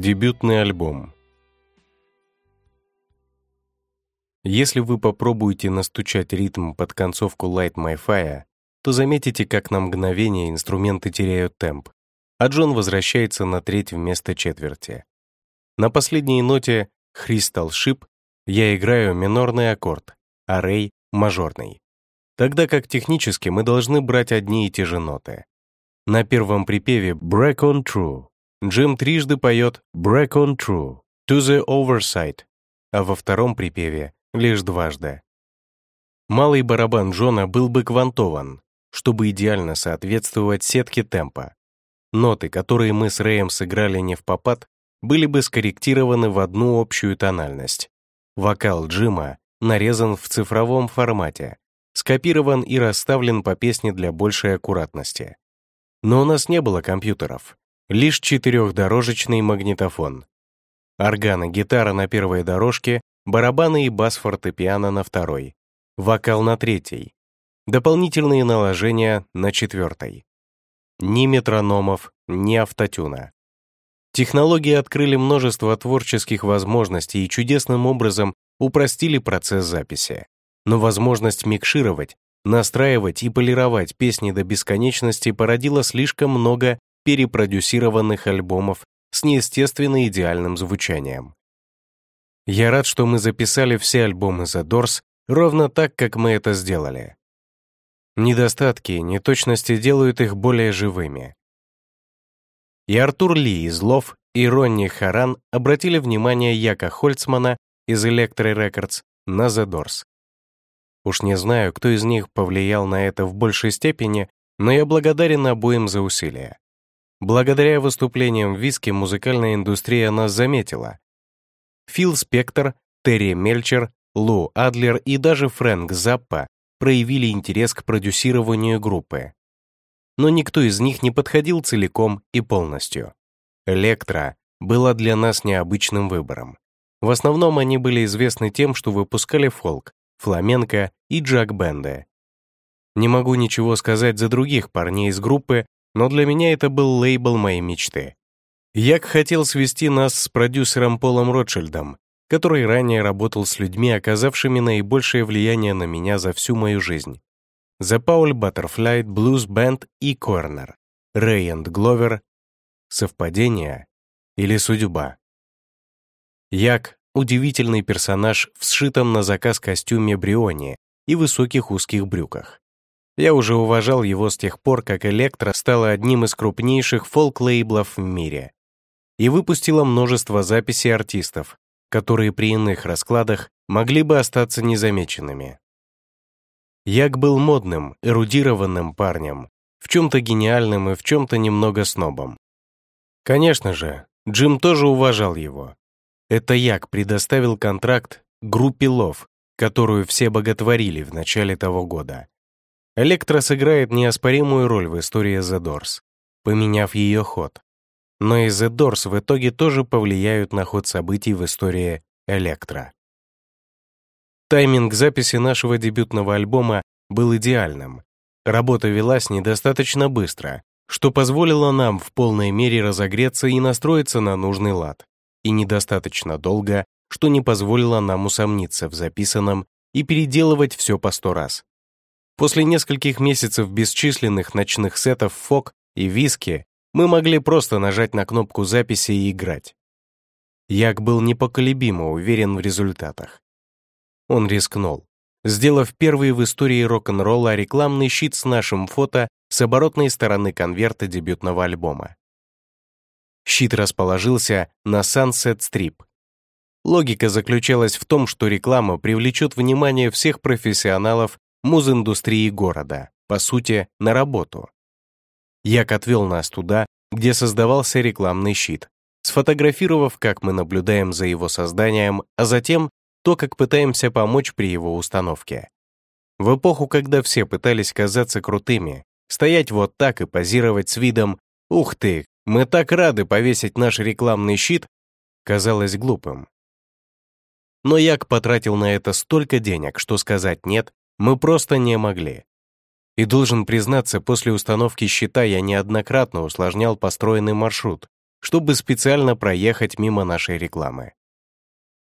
Дебютный альбом. Если вы попробуете настучать ритм под концовку Light My Fire, то заметите, как на мгновение инструменты теряют темп, а Джон возвращается на треть вместо четверти. На последней ноте «Crystal Ship» я играю минорный аккорд, а Рэй — мажорный. Тогда как технически мы должны брать одни и те же ноты. На первом припеве «Break on True» Джим трижды поет «Break on True» «To the Oversight», а во втором припеве лишь дважды. Малый барабан Джона был бы квантован, чтобы идеально соответствовать сетке темпа. Ноты, которые мы с Рэем сыграли не в попад, были бы скорректированы в одну общую тональность. Вокал Джима нарезан в цифровом формате, скопирован и расставлен по песне для большей аккуратности. Но у нас не было компьютеров, лишь четырехдорожечный магнитофон. Орган и гитара на первой дорожке, барабаны и бас-фортепиано на второй, вокал на третьей, дополнительные наложения на четвертой. Ни метрономов, ни автотюна. Технологии открыли множество творческих возможностей и чудесным образом упростили процесс записи. Но возможность микшировать, настраивать и полировать песни до бесконечности породила слишком много перепродюсированных альбомов с неестественно идеальным звучанием. Я рад, что мы записали все альбомы The Doors ровно так, как мы это сделали. Недостатки и неточности делают их более живыми. И Артур Ли из Лов, и Ронни Харан обратили внимание Яка Хольцмана из Electro Records на The Doors. Уж не знаю, кто из них повлиял на это в большей степени, но я благодарен обоим за усилия. Благодаря выступлениям в Виске музыкальная индустрия нас заметила. Фил Спектор, Терри Мельчер, Лу Адлер и даже Фрэнк Заппа проявили интерес к продюсированию группы. Но никто из них не подходил целиком и полностью. Электро была для нас необычным выбором. В основном они были известны тем, что выпускали фолк, фламенко и джаг-бенды. Не могу ничего сказать за других парней из группы, но для меня это был лейбл моей мечты. Як хотел свести нас с продюсером Полом Ротшильдом, который ранее работал с людьми, оказавшими наибольшее влияние на меня за всю мою жизнь. The Paul Butterfly Blues Band и Corner, Ray and Glover. Совпадение или судьба? Як — удивительный персонаж в сшитом на заказ костюме Бриони и высоких узких брюках. Я уже уважал его с тех пор, как Электро стала одним из крупнейших фолк-лейблов в мире и выпустила множество записей артистов, которые при иных раскладах могли бы остаться незамеченными. Як был модным, эрудированным парнем, в чем-то гениальным и в чем-то немного снобом. Конечно же, Джим тоже уважал его. Это Як предоставил контракт группе Лов, которую все боготворили в начале того года. Электро сыграет неоспоримую роль в истории The Doors, поменяв ее ход. Но и The Doors в итоге тоже повлияют на ход событий в истории Электро. Тайминг записи нашего дебютного альбома был идеальным. Работа велась недостаточно быстро, что позволило нам в полной мере разогреться и настроиться на нужный лад, и недостаточно долго, что не позволило нам усомниться в записанном и переделывать все по сто раз. После нескольких месяцев бесчисленных ночных сетов фок и виски мы могли просто нажать на кнопку записи и играть. Як был непоколебимо уверен в результатах. Он рискнул, сделав первый в истории рок-н-ролла рекламный щит с нашим фото с оборотной стороны конверта дебютного альбома. Щит расположился на Sunset Strip. Логика заключалась в том, что реклама привлечет внимание всех профессионалов музиндустрии города, по сути, на работу. Як отвел нас туда, где создавался рекламный щит, сфотографировав, как мы наблюдаем за его созданием, а затем то, как пытаемся помочь при его установке. В эпоху, когда все пытались казаться крутыми, стоять вот так и позировать с видом «Ух ты, мы так рады повесить наш рекламный щит», казалось глупым. Но Як потратил на это столько денег, что сказать «нет» Мы просто не могли. И должен признаться, после установки щита я неоднократно усложнял построенный маршрут, чтобы специально проехать мимо нашей рекламы.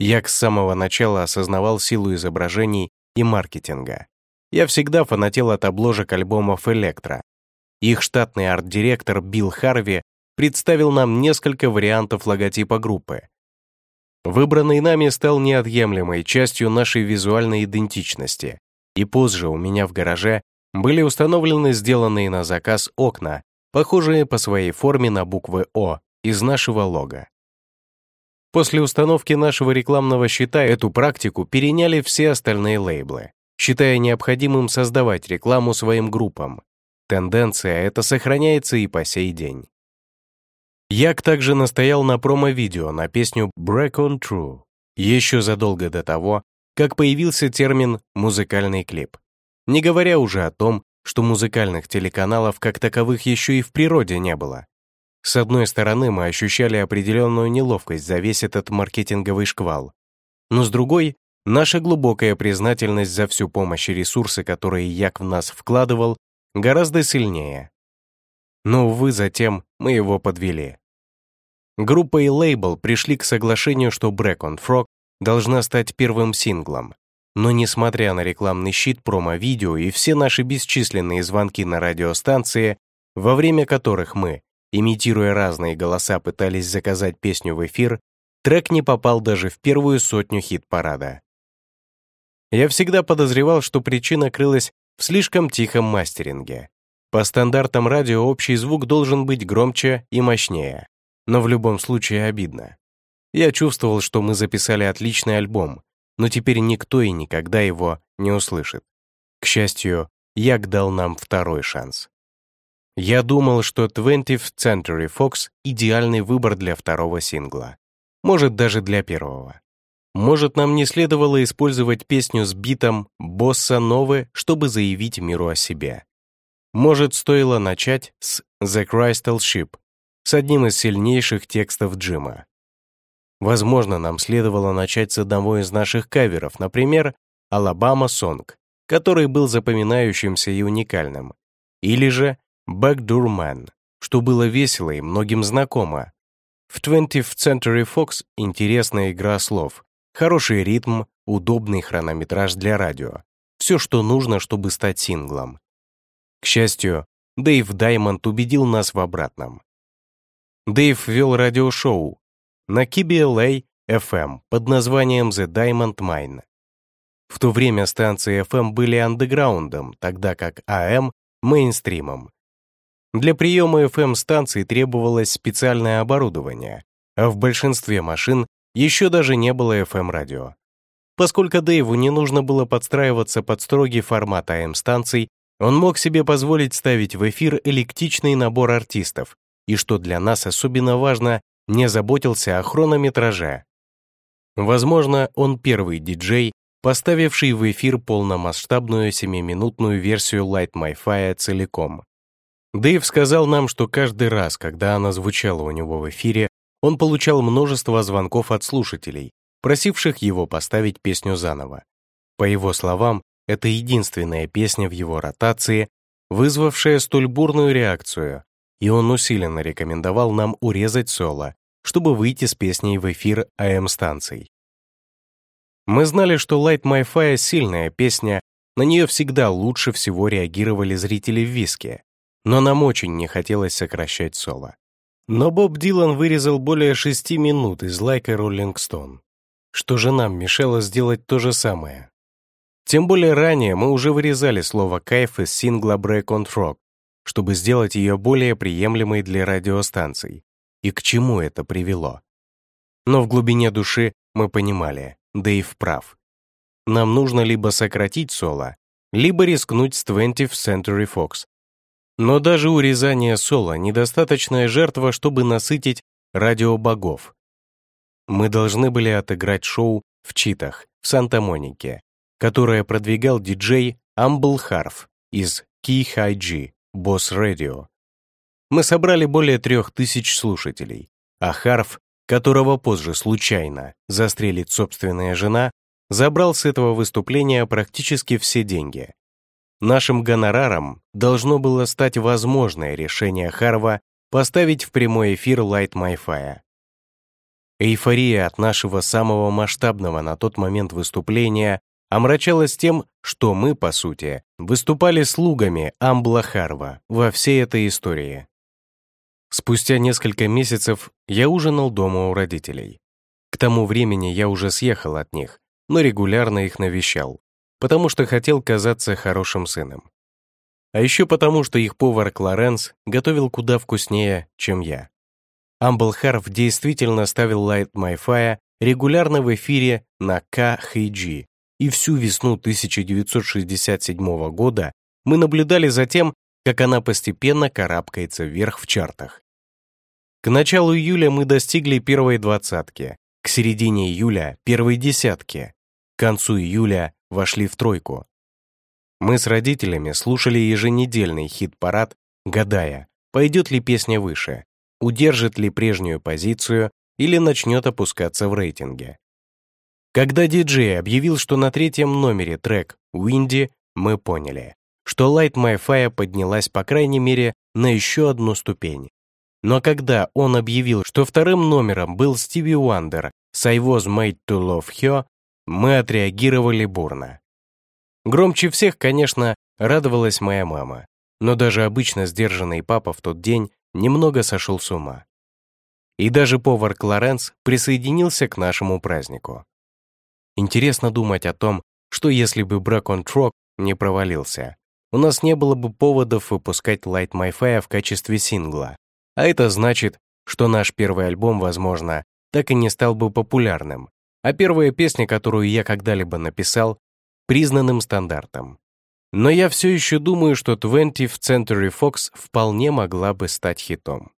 Я с самого начала осознавал силу изображений и маркетинга. Я всегда фанател от обложек альбомов «Электро». Их штатный арт-директор Билл Харви представил нам несколько вариантов логотипа группы. Выбранный нами стал неотъемлемой частью нашей визуальной идентичности, и позже у меня в гараже были установлены сделанные на заказ окна, похожие по своей форме на буквы «О» из нашего лога. После установки нашего рекламного щита эту практику переняли все остальные лейблы, считая необходимым создавать рекламу своим группам. Тенденция эта сохраняется и по сей день. Як также настоял на промо-видео на песню «Break on True» еще задолго до того, как появился термин «музыкальный клип». Не говоря уже о том, что музыкальных телеканалов как таковых еще и в природе не было. С одной стороны, мы ощущали определенную неловкость за весь этот маркетинговый шквал, но с другой — наша глубокая признательность за всю помощь и ресурсы, которые Як в нас вкладывал, гораздо сильнее. Но, увы, затем мы его подвели. Группа и лейбл пришли к соглашению, что Break on Frog должна стать первым синглом. Но несмотря на рекламный щит, промо-видео и все наши бесчисленные звонки на радиостанции, во время которых мы Имитируя разные голоса, пытались заказать песню в эфир, трек не попал даже в первую сотню хит-парада. Я всегда подозревал, что причина крылась в слишком тихом мастеринге. По стандартам радио общий звук должен быть громче и мощнее, но в любом случае обидно. Я чувствовал, что мы записали отличный альбом, но теперь никто и никогда его не услышит. К счастью, Як дал нам второй шанс. Я думал, что 20th Century Fox — идеальный выбор для второго сингла. Может, даже для первого. Может, нам не следовало использовать песню с битом «Босса Новы», чтобы заявить миру о себе. Может, стоило начать с «The Crystal Ship», с одним из сильнейших текстов Джима. Возможно, нам следовало начать с одного из наших каверов, например, «Алабама Сонг», который был запоминающимся и уникальным. Или же Backdoor Man, что было весело и многим знакомо. В 20th Century Fox интересная игра слов, хороший ритм, удобный хронометраж для радио. Все, что нужно, чтобы стать синглом. К счастью, Дэйв Даймонд убедил нас в обратном. Дэйв вел радиошоу на KBLA FM под названием The Diamond Mine. В то время станции FM были андеграундом, тогда как AM — мейнстримом. Для приема FM-станций требовалось специальное оборудование, а в большинстве машин еще даже не было FM-радио. Поскольку Дэйву не нужно было подстраиваться под строгий формат АМ-станций, он мог себе позволить ставить в эфир электичный набор артистов, и, что для нас особенно важно, не заботился о хронометраже. Возможно, он первый диджей, поставивший в эфир полномасштабную 7-минутную версию Light My Fire целиком. Дэйв сказал нам, что каждый раз, когда она звучала у него в эфире, он получал множество звонков от слушателей, просивших его поставить песню заново. По его словам, это единственная песня в его ротации, вызвавшая столь бурную реакцию, и он усиленно рекомендовал нам урезать соло, чтобы выйти с песней в эфир АМ-станций. Мы знали, что Light My Fire — сильная песня, на нее всегда лучше всего реагировали зрители в виске, но нам очень не хотелось сокращать соло. Но Боб Дилан вырезал более шести минут из лайка Роллинг Стоун. Что же нам мешало сделать то же самое? Тем более ранее мы уже вырезали слово «кайф» из сингла «Break on Frog», чтобы сделать ее более приемлемой для радиостанций. И к чему это привело? Но в глубине души мы понимали, Дэйв прав. Нам нужно либо сократить соло, либо рискнуть с 20th Century Fox, но даже урезание соло — недостаточная жертва, чтобы насытить радиобогов. Мы должны были отыграть шоу в Читах, в Санта-Монике, которое продвигал диджей Амбл Харф из Key High G, Boss Radio. Мы собрали более трех тысяч слушателей, а Харф, которого позже случайно застрелит собственная жена, забрал с этого выступления практически все деньги. Нашим гонораром должно было стать возможное решение Харва поставить в прямой эфир Light My. Эйфория от нашего самого масштабного на тот момент выступления омрачалась тем, что мы, по сути, выступали слугами Амбла Харва во всей этой истории. Спустя несколько месяцев я ужинал дома у родителей. К тому времени я уже съехал от них, но регулярно их навещал, потому что хотел казаться хорошим сыном. А еще потому, что их повар Клоренс готовил куда вкуснее, чем я. Амблхарф действительно ставил Light My Fire регулярно в эфире на KHG, и всю весну 1967 года мы наблюдали за тем, как она постепенно карабкается вверх в чартах. К началу июля мы достигли первой двадцатки, к середине июля — первой десятки, к концу июля вошли в тройку. Мы с родителями слушали еженедельный хит-парад, гадая, пойдет ли песня выше, удержит ли прежнюю позицию или начнет опускаться в рейтинге. Когда диджей объявил, что на третьем номере трек «Windy», мы поняли, что Light My Fire поднялась по крайней мере на еще одну ступень. Но когда он объявил, что вторым номером был Стиви Уандер с «I was made to love her», мы отреагировали бурно. Громче всех, конечно, радовалась моя мама, но даже обычно сдержанный папа в тот день немного сошел с ума. И даже повар Клоренс присоединился к нашему празднику. Интересно думать о том, что если бы Брак on Трок не провалился, у нас не было бы поводов выпускать Light My Fire в качестве сингла. А это значит, что наш первый альбом, возможно, так и не стал бы популярным, а первая песня, которую я когда-либо написал, признанным стандартом. Но я все еще думаю, что 20th Century Fox вполне могла бы стать хитом.